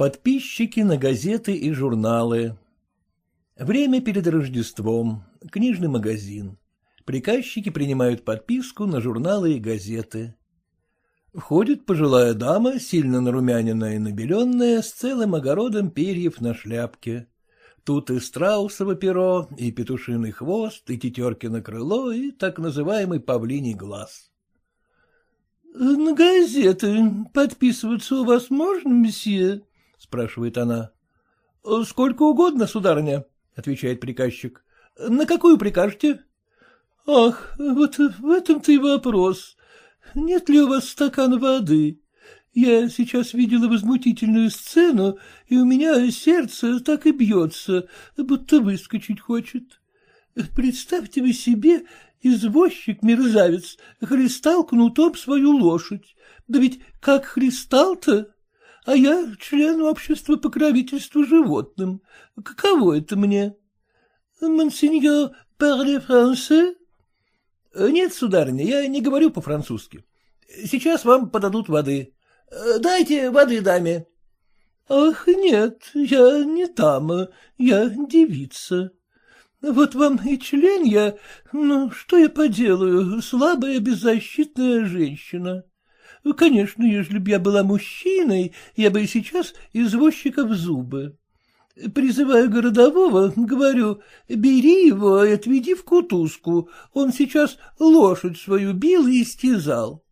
Подписчики на газеты и журналы. Время перед Рождеством. Книжный магазин. Приказчики принимают подписку на журналы и газеты. Входит пожилая дама, сильно нарумяненная и набеленная, с целым огородом перьев на шляпке. Тут и страусово перо, и петушиный хвост, и тетеркино крыло, и так называемый павлиний глаз. — На газеты подписываться у вас можно, месье? — спрашивает она. — Сколько угодно, сударыня, — отвечает приказчик. — На какую прикажете? — Ах, вот в этом-то и вопрос. Нет ли у вас стакан воды? Я сейчас видела возмутительную сцену, и у меня сердце так и бьется, будто выскочить хочет. Представьте вы себе, извозчик-мерзавец хлестал кнутом свою лошадь. Да ведь как хлестал-то? А я член общества покровительства животным. Каково это мне? Монсеньор parle français? Нет, сударыня, я не говорю по-французски. Сейчас вам подадут воды. Дайте воды даме. Ах, нет, я не там, я девица. Вот вам и член я, ну, что я поделаю, слабая беззащитная женщина. Конечно, если б я была мужчиной, я бы и сейчас извозчика в зубы. Призываю городового, говорю, бери его и отведи в кутузку, он сейчас лошадь свою бил и истязал.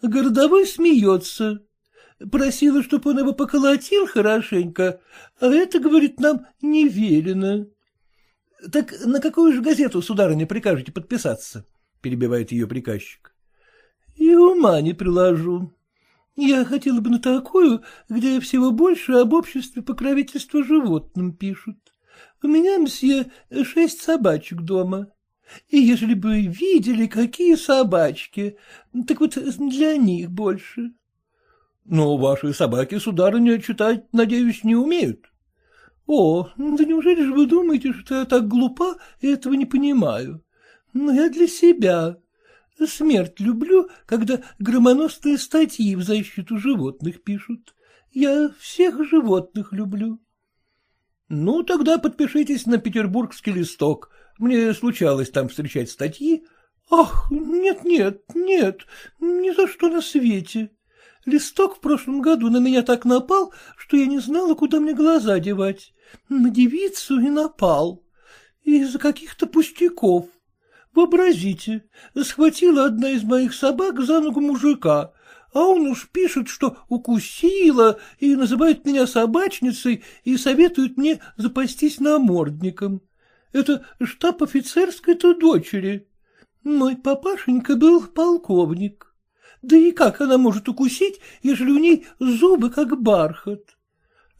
Городовой смеется. Просила, чтоб он его поколотил хорошенько, а это, говорит, нам не велено. — Так на какую же газету, сударыня, прикажете подписаться? — перебивает ее приказчик. — И ума не приложу. Я хотела бы на такую, где всего больше об обществе покровительства животным пишут. У меня, мсье, шесть собачек дома. И ежели бы видели, какие собачки, так вот для них больше. Но ваши собаки, сударыня, читать, надеюсь, не умеют. О, да неужели же вы думаете, что я так глупа и этого не понимаю? Но я для себя. Смерть люблю, когда громоносные статьи в защиту животных пишут. Я всех животных люблю. Ну, тогда подпишитесь на петербургский листок. Мне случалось там встречать статьи. Ах, нет-нет, нет, ни за что на свете. Листок в прошлом году на меня так напал, что я не знала, куда мне глаза девать. На девицу и напал. Из-за каких-то пустяков. Вообразите, схватила одна из моих собак за ногу мужика, а он уж пишет, что укусила, и называет меня собачницей, и советует мне запастись намордником. Это штаб офицерской-то дочери. Мой папашенька был полковник. Да и как она может укусить, ежели у ней зубы как бархат?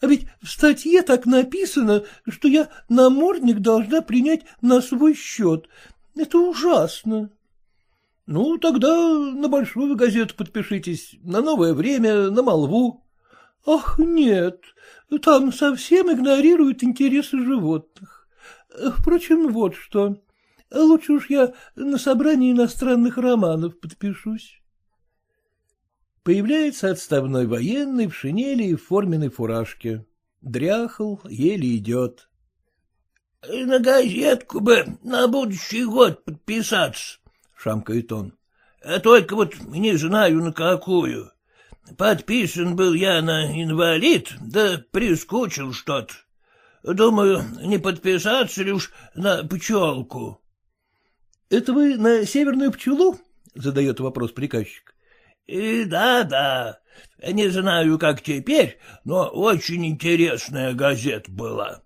А ведь в статье так написано, что я намордник должна принять на свой счет. Это ужасно. Ну, тогда на большую газету подпишитесь, на новое время, на молву. Ах, нет, там совсем игнорируют интересы животных. Впрочем, вот что. Лучше уж я на собрании иностранных романов подпишусь. Появляется отставной военный в шинели и в форменной фуражке. Дряхал, еле идет. — На газетку бы на будущий год подписаться, — шамкает он. — Только вот не знаю на какую. Подписан был я на инвалид, да прискучил что-то. Думаю, не подписаться ли уж на пчелку. — Это вы на северную пчелу? — задает вопрос приказчик. И да, да. Не знаю, как теперь, но очень интересная газета была.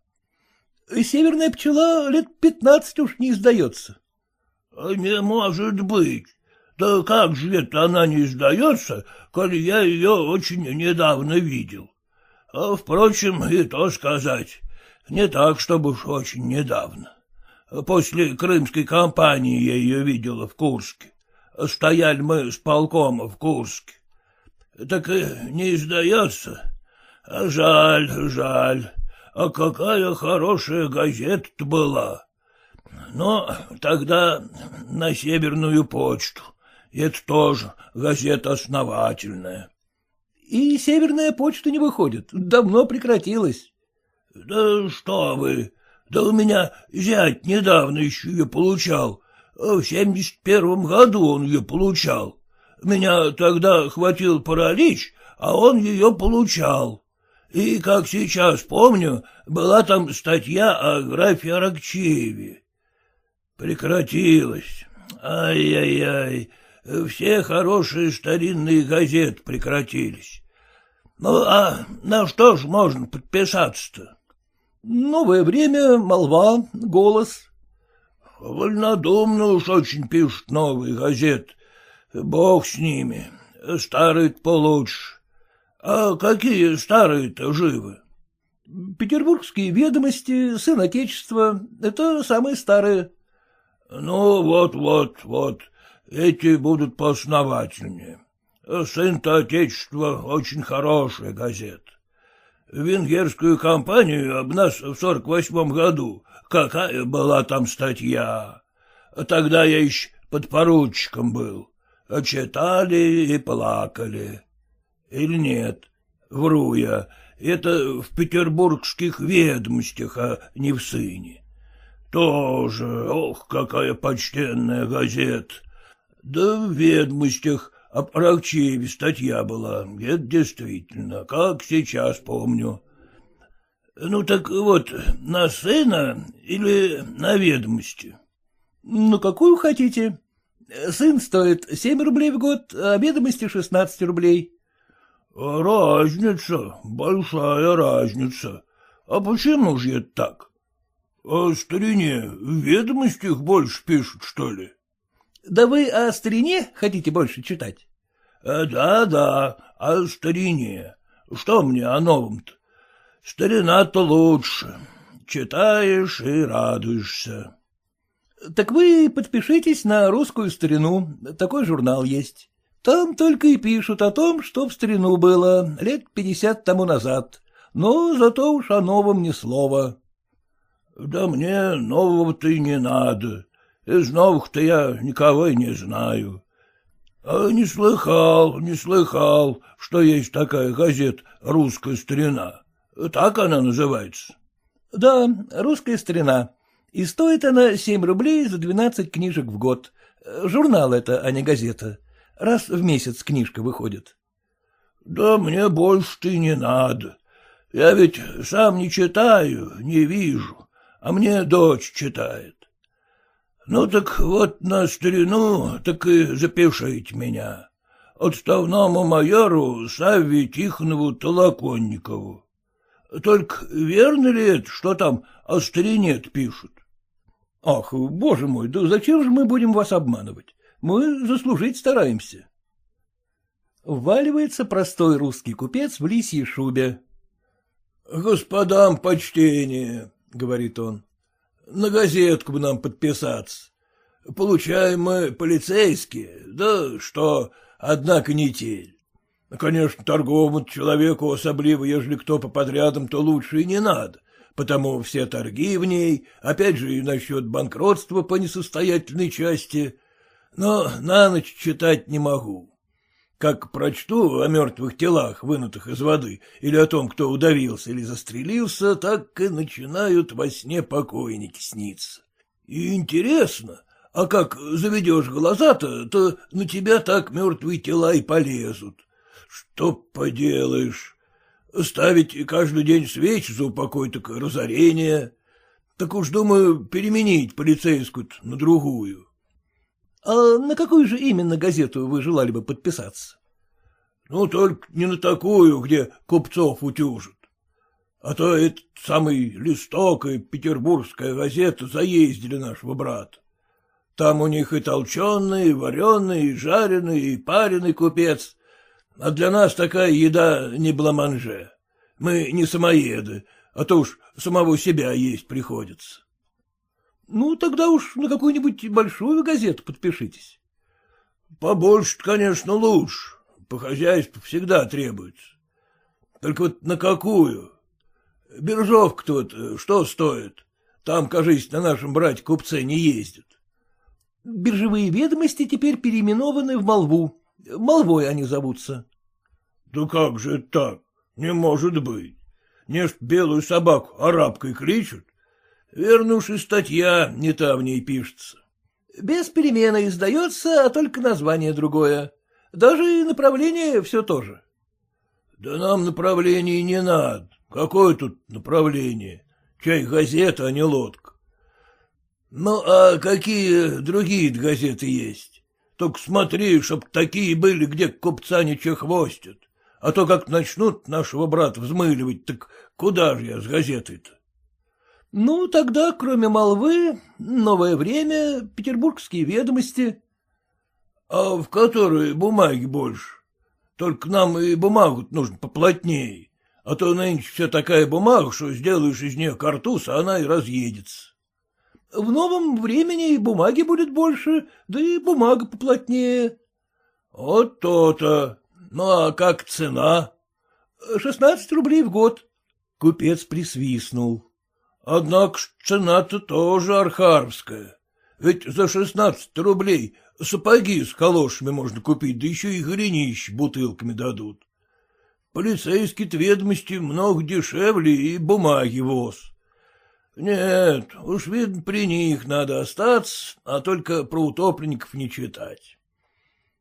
Северная пчела лет пятнадцать уж не издается. Не может быть. Да как же это она не издается, коли я ее очень недавно видел? А, впрочем, и то сказать, не так, чтобы уж очень недавно. После крымской кампании я ее видела в Курске. Стояли мы с полком в Курске. Так не издается. А жаль, жаль. А какая хорошая газета была. Но тогда на Северную почту. Это тоже газета основательная. И северная почта не выходит, давно прекратилась. — Да что вы, да у меня зять недавно еще ее получал, в семьдесят первом году он ее получал. Меня тогда хватил паралич, а он ее получал. И, как сейчас помню, была там статья о графе Аракчееве. Прекратилось. Ай-яй-яй, все хорошие старинные газеты прекратились. Ну, а на что ж можно подписаться-то? Новое время, молва, голос. Вольнодумно уж очень пишут новые газеты. Бог с ними. старые получше. А какие старые-то живы? Петербургские ведомости, сын Отечества — это самые старые. Ну, вот-вот, вот, эти будут поосновательнее. Сын-то Отечества — очень хорошая газета. Венгерскую кампанию об нас в сорок восьмом году. Какая была там статья? Тогда я еще подпоручиком был. Читали и плакали. Или нет? Вру я. Это в петербургских ведомостях, а не в сыне. Тоже, ох, какая почтенная газета. Да в ведомостях Аракчееве статья была, это действительно, как сейчас помню. Ну так вот, на сына или на ведомости? Ну, какую хотите. Сын стоит семь рублей в год, а ведомости шестнадцать рублей. Разница, большая разница. А почему же это так? О старине в ведомостях больше пишут, что ли? Да вы о старине хотите больше читать? Да-да, о старине. Что мне о новом-то? Старина-то лучше. Читаешь и радуешься. Так вы подпишитесь на русскую старину, такой журнал есть. Там только и пишут о том, что в старину было, лет пятьдесят тому назад, но зато уж о новом ни слова. — Да мне нового-то и не надо. Из новых-то я никого и не знаю. А не слыхал, не слыхал, что есть такая газета «Русская старина». Так она называется? — Да, «Русская старина». И стоит она семь рублей за двенадцать книжек в год. Журнал это, а не газета. Раз в месяц книжка выходит. — Да мне больше-то и не надо. Я ведь сам не читаю, не вижу, а мне дочь читает. Ну так вот на старину так и запишите меня. Отставному майору Савве Тихонову Толоконникову. Только верно ли это, что там о старине пишут? — Ах, боже мой, да зачем же мы будем вас обманывать? Мы заслужить стараемся. Вваливается простой русский купец в лисьей шубе. — Господам почтение, — говорит он. На газетку бы нам подписаться. Получаем мы полицейские, да что, однако не тель. Конечно, торговому человеку особливо, ежели кто по подрядам, то лучше и не надо, потому все торги в ней, опять же и насчет банкротства по несостоятельной части, но на ночь читать не могу. Как прочту о мертвых телах, вынутых из воды, или о том, кто удавился или застрелился, так и начинают во сне покойники сниться. И интересно, а как заведешь глаза-то, то на тебя так мертвые тела и полезут. Что поделаешь? Ставить каждый день свечи за упокой так разорение. Так уж, думаю, переменить полицейскую на другую. — А на какую же именно газету вы желали бы подписаться? — Ну, только не на такую, где купцов утюжат. А то этот самый листок и петербургская газета заездили нашего брата. Там у них и толченый, и вареный, и жареный, и пареный купец. А для нас такая еда не бламанже. Мы не самоеды, а то уж самого себя есть приходится. Ну, тогда уж на какую-нибудь большую газету подпишитесь. Побольше конечно, лучше. По хозяйству всегда требуется. Только вот на какую? Биржовка тут э, что стоит? Там, кажись, на нашем брате купце не ездят. Биржевые ведомости теперь переименованы в молву. Молвой они зовутся. Да как же так? Не может быть. Не ж белую собаку арабкой кличут. Верно статья не та в ней пишется. Без перемены издается, а только название другое. Даже и направление все то же. Да нам направление не надо. Какое тут направление? Чай газета, а не лодка. Ну, а какие другие газеты есть? Только смотри, чтоб такие были, где купца не чехвостят. А то как начнут нашего брата взмыливать, так куда же я с газетой-то? Ну, тогда, кроме молвы, новое время, петербургские ведомости. А в которой бумаги больше? Только нам и бумагу нужно поплотнее, а то нынче вся такая бумага, что сделаешь из нее картуз, а она и разъедется. В новом времени и бумаги будет больше, да и бумага поплотнее. Вот то-то. Ну, а как цена? Шестнадцать рублей в год. Купец присвистнул. Однако цена-то тоже архаровская. Ведь за шестнадцать рублей сапоги с калошами можно купить, да еще и горенищ бутылками дадут. Полицейские ведомости много дешевле и бумаги воз. Нет, уж, видно, при них надо остаться, а только про утопленников не читать.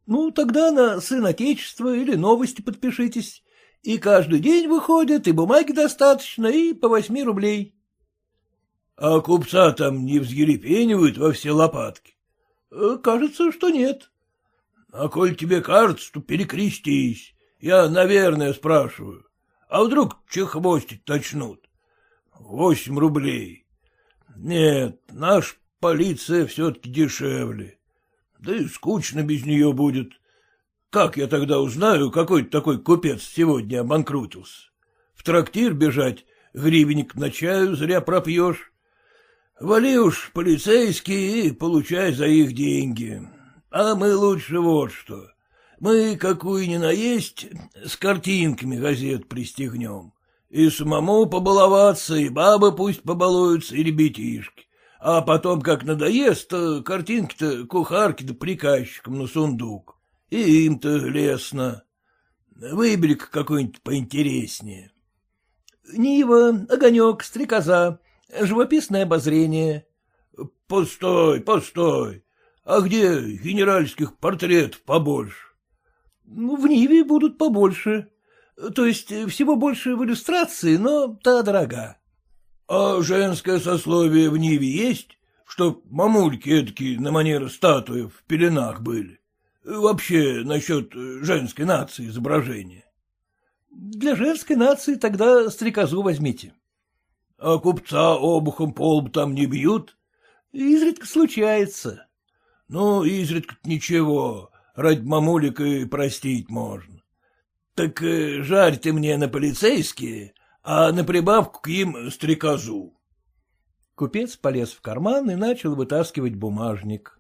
Ну, тогда на сын Отечества или новости подпишитесь. И каждый день выходят, и бумаги достаточно, и по восьми рублей. А купца там не взъерепенивают во все лопатки? Э, кажется, что нет. А коль тебе кажется, то перекрестись. Я, наверное, спрашиваю. А вдруг чехвостить начнут? Восемь рублей. Нет, наш полиция все-таки дешевле. Да и скучно без нее будет. Как я тогда узнаю, какой такой купец сегодня обанкрутился? В трактир бежать, гривенник на чаю зря пропьешь. Вали уж полицейские и получай за их деньги. А мы лучше вот что. Мы, какую ни наесть, с картинками газет пристегнем. И самому побаловаться, и бабы пусть побалуются, и ребятишки. А потом, как надоест, то картинки-то кухарки да приказчикам на сундук. И им-то лестно. Выбери-ка какой-нибудь поинтереснее. Нива, огонек, стрекоза, живописное обозрение. Постой, постой. А где генеральских портретов побольше? Ну, в Ниве будут побольше. То есть всего больше в иллюстрации, но та дорога. — А женское сословие в Ниве есть? Чтоб мамульки эдакие на манер статуи в пеленах были? Вообще насчет женской нации изображения. — Для женской нации тогда стрекозу возьмите. — А купца обухом по там не бьют? — Изредка случается. — Ну, изредка ничего, ради мамулик и простить можно. — Так э, жарь ты мне на полицейские, а на прибавку к им стрекозу. Купец полез в карман и начал вытаскивать бумажник.